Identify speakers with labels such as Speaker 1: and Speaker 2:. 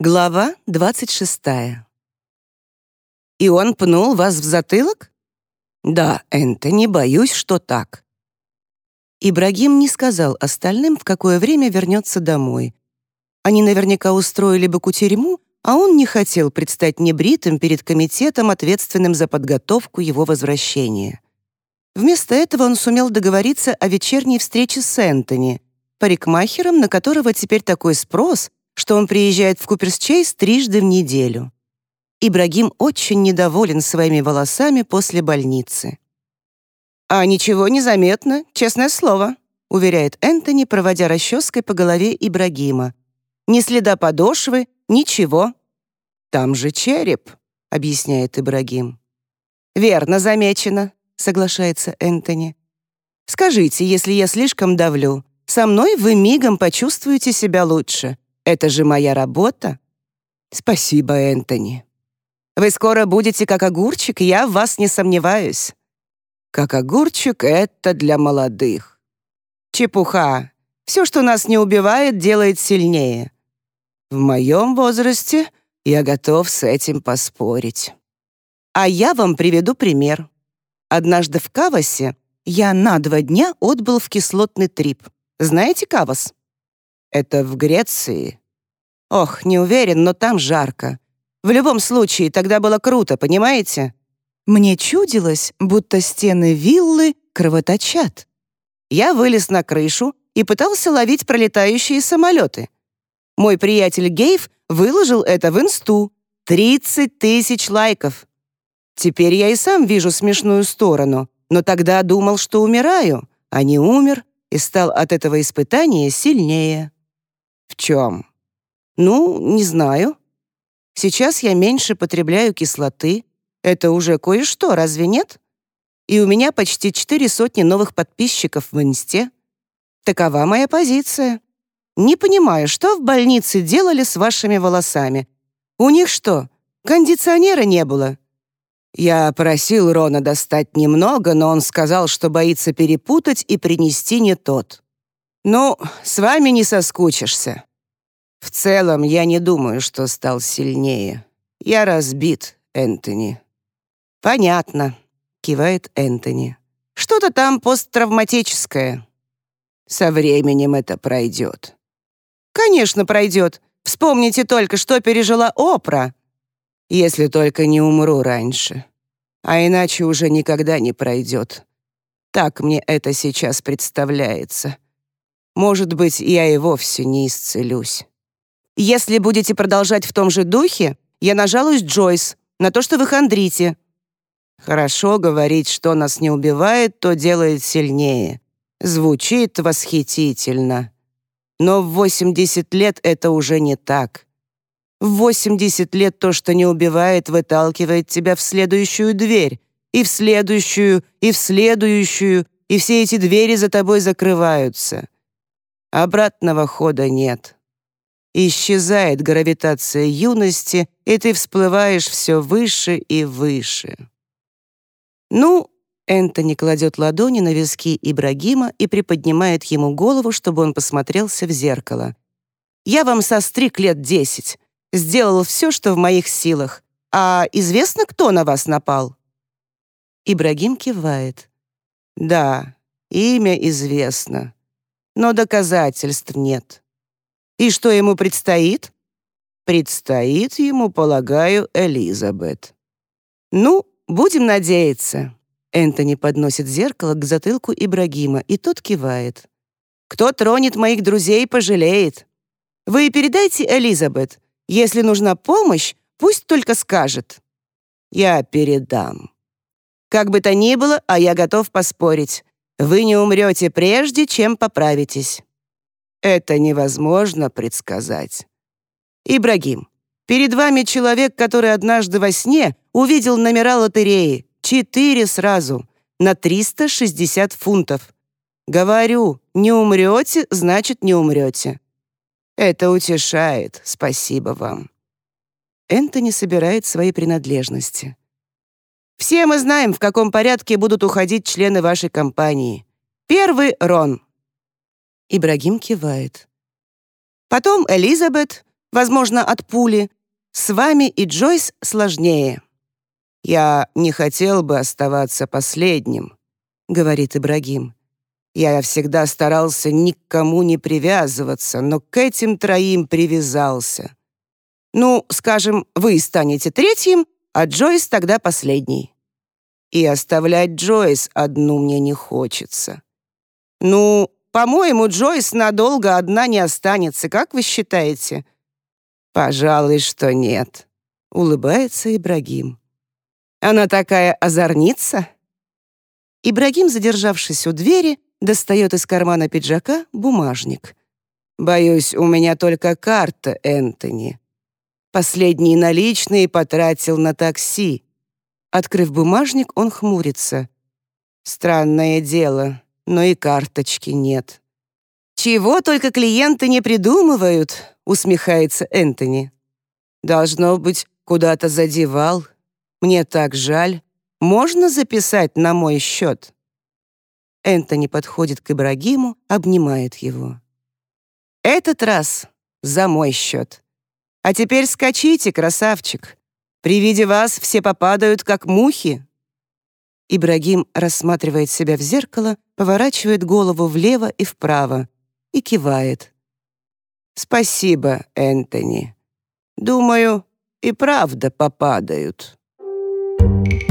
Speaker 1: Глава 26. «И он пнул вас в затылок?» «Да, Энтони, боюсь, что так». Ибрагим не сказал остальным, в какое время вернется домой. Они наверняка устроили бы кутерьму, а он не хотел предстать небритым перед комитетом, ответственным за подготовку его возвращения. Вместо этого он сумел договориться о вечерней встрече с Энтони, парикмахером, на которого теперь такой спрос — что он приезжает в Куперс-Чейз трижды в неделю. Ибрагим очень недоволен своими волосами после больницы. «А ничего не заметно, честное слово», — уверяет Энтони, проводя расческой по голове Ибрагима. «Ни следа подошвы, ничего». «Там же череп», — объясняет Ибрагим. «Верно замечено», — соглашается Энтони. «Скажите, если я слишком давлю, со мной вы мигом почувствуете себя лучше. Это же моя работа. Спасибо, Энтони. Вы скоро будете как огурчик, я в вас не сомневаюсь. Как огурчик — это для молодых. Чепуха. Все, что нас не убивает, делает сильнее. В моем возрасте я готов с этим поспорить. А я вам приведу пример. Однажды в Кавасе я на два дня отбыл в кислотный трип. Знаете Кавас? Это в Греции. Ох, не уверен, но там жарко. В любом случае, тогда было круто, понимаете? Мне чудилось, будто стены виллы кровоточат. Я вылез на крышу и пытался ловить пролетающие самолеты. Мой приятель Гейв выложил это в инсту. 30 тысяч лайков. Теперь я и сам вижу смешную сторону, но тогда думал, что умираю, а не умер и стал от этого испытания сильнее. В чем? Ну, не знаю. Сейчас я меньше потребляю кислоты. Это уже кое-что, разве нет? И у меня почти четыре сотни новых подписчиков в Инсте. Такова моя позиция. Не понимаю, что в больнице делали с вашими волосами. У них что, кондиционера не было? Я просил Рона достать немного, но он сказал, что боится перепутать и принести не тот. Ну, с вами не соскучишься. В целом, я не думаю, что стал сильнее. Я разбит, Энтони. Понятно, кивает Энтони. Что-то там посттравматическое. Со временем это пройдет. Конечно, пройдет. Вспомните только, что пережила Опра. Если только не умру раньше. А иначе уже никогда не пройдет. Так мне это сейчас представляется. Может быть, я и вовсе не исцелюсь. Если будете продолжать в том же духе, я нажалуюсь Джойс на то, что вы хандрите. Хорошо говорить, что нас не убивает, то делает сильнее. Звучит восхитительно. Но в 80 лет это уже не так. В 80 лет то, что не убивает, выталкивает тебя в следующую дверь, и в следующую, и в следующую, и все эти двери за тобой закрываются. Обратного хода нет. Исчезает гравитация юности, и ты всплываешь все выше и выше. Ну, Энтони кладет ладони на виски Ибрагима и приподнимает ему голову, чтобы он посмотрелся в зеркало. «Я вам состриг лет десять. Сделал все, что в моих силах. А известно, кто на вас напал?» Ибрагим кивает. «Да, имя известно, но доказательств нет. И что ему предстоит? Предстоит ему, полагаю, Элизабет. Ну, будем надеяться. Энтони подносит зеркало к затылку Ибрагима, и тот кивает. «Кто тронет моих друзей, пожалеет. Вы передайте Элизабет. Если нужна помощь, пусть только скажет». «Я передам». «Как бы то ни было, а я готов поспорить. Вы не умрете прежде, чем поправитесь». Это невозможно предсказать. Ибрагим, перед вами человек, который однажды во сне увидел номера лотереи. Четыре сразу. На 360 фунтов. Говорю, не умрете, значит, не умрете. Это утешает. Спасибо вам. Энтони собирает свои принадлежности. Все мы знаем, в каком порядке будут уходить члены вашей компании. Первый — Рон. Ибрагим кивает. Потом Элизабет, возможно, от пули. С вами и Джойс сложнее». «Я не хотел бы оставаться последним», — говорит Ибрагим. «Я всегда старался никому не привязываться, но к этим троим привязался. Ну, скажем, вы станете третьим, а Джойс тогда последний. И оставлять Джойс одну мне не хочется. Ну, по-моему, Джойс надолго одна не останется, как вы считаете?» «Пожалуй, что нет», — улыбается Ибрагим. «Она такая озорница?» Ибрагим, задержавшись у двери, достает из кармана пиджака бумажник. «Боюсь, у меня только карта, Энтони. Последние наличные потратил на такси». Открыв бумажник, он хмурится. «Странное дело но и карточки нет. «Чего только клиенты не придумывают», — усмехается Энтони. «Должно быть, куда-то задевал. Мне так жаль. Можно записать на мой счет?» Энтони подходит к Ибрагиму, обнимает его. «Этот раз за мой счет. А теперь скачите, красавчик. При виде вас все попадают, как мухи». Ибрагим рассматривает себя в зеркало, поворачивает голову влево и вправо и кивает. «Спасибо, Энтони. Думаю, и правда попадают». Thank you.